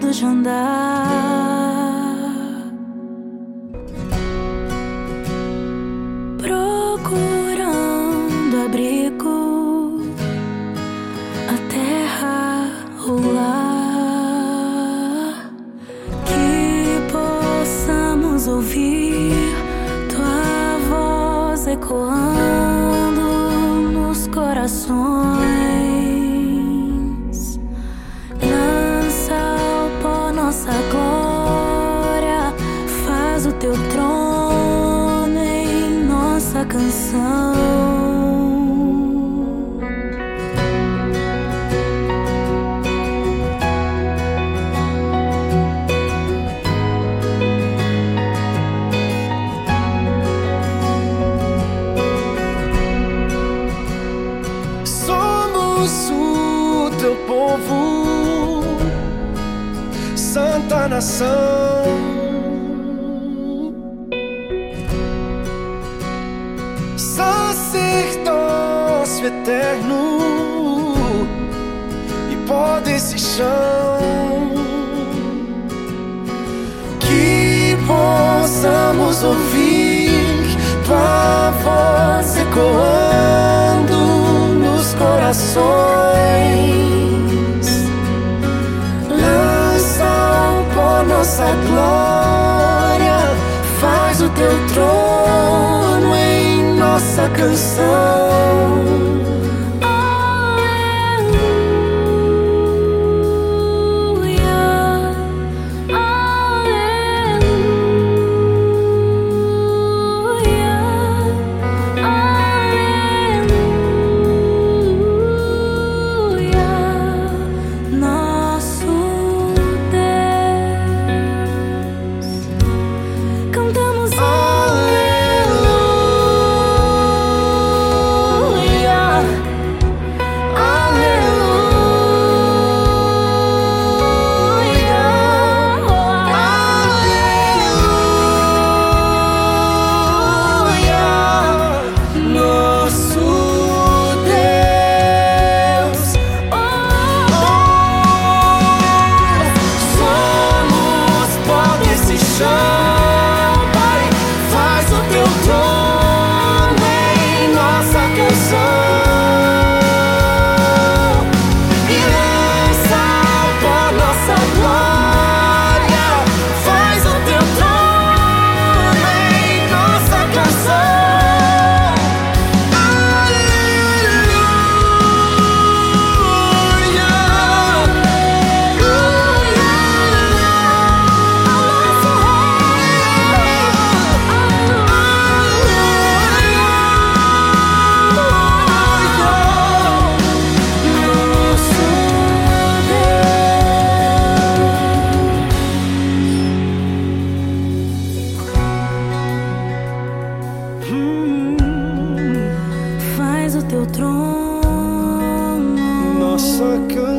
pode andar. Procurando abrigo, a terra rolar, que possamos ouvir tua voz ecoando teu trono em nossa canção. Somos o teu povo, santa nação sacerdócio eterno e pó desse chão. Que possamos ouvir tua voz ecoando nos corações. Lança pó nossa glória, faz o teu trono nossa canção. Teu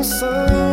trono, nossa canção.